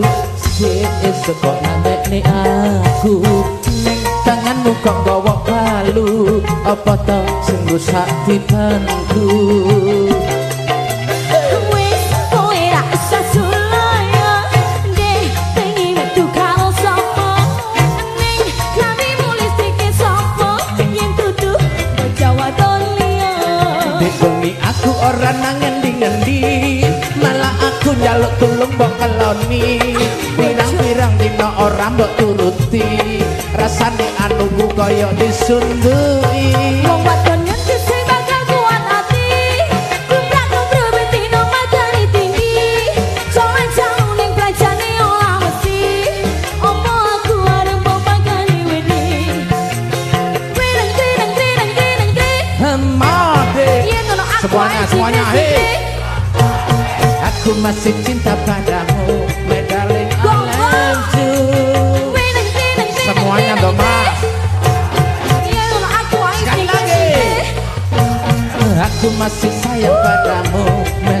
esok kok nandekne aku ning tanganmu kok gawa palu apa to sing rusak tipanku aku ngendi-ngendi mbok keloni pirang-pirang dina ora mbok turuti. Rasane anu kaya disundui. Wong wadon ngendi sing bakal kuat ati kumprak ngobrol betino madani tinggi. Soalnya jauh ning pelajane ora mesti. Opo aku arep mbok bakali wedi? Wireng wireng wireng wireng Hemade yen ono aku Semuanya, semuanya, hei. Aku masih cinta padamu. My darling I love you Semuanya dong mas Sekali sing lagi. Aku masih sayang padamu. My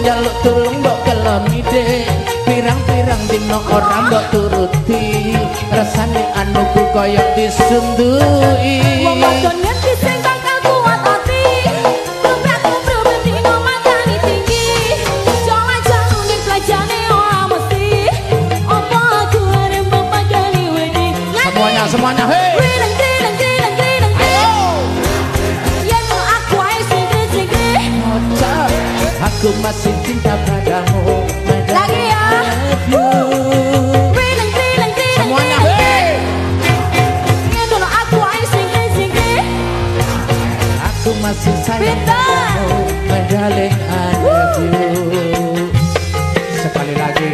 njaluk tulung mbok keloni dek Pirang-pirang dino ora mbok turuti. Rasane anuku koyok disundui. Wong wadon sing Aku masih cinta padamu Lagi ya. Semuanya aku Aku masih sayang padamu My darling I love you. Sekali lagi.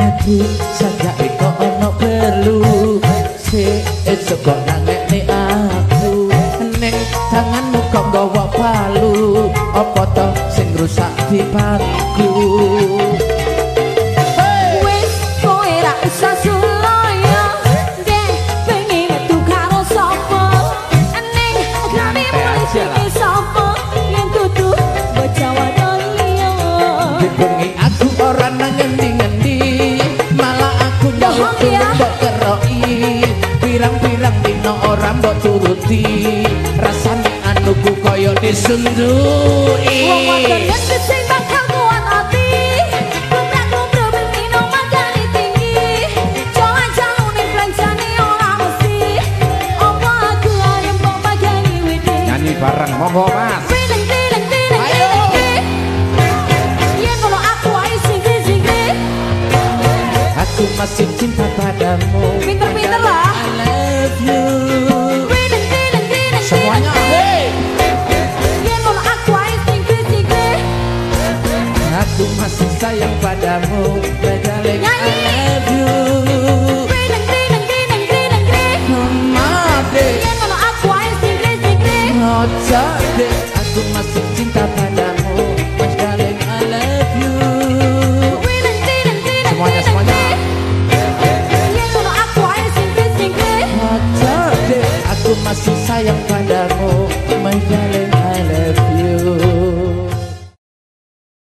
Hati sekok nangek ni aku. Ning tanganmu kok gawa palu. Opo to sing rusak di parku mbok turuti Rasane anuku koyo disundui. Wong wadon sing bakal kuat ati bareng. Monggo mas. Gri-gri Aku masih cinta padamu. Pinter-pinter lah. Padamu My darling I Nyanyi. love you Grineng, grineng, grineng, grineng, grineng Made Yen ngono aku ae sing gri-gri Ngocok deh Aku masih cinta padamu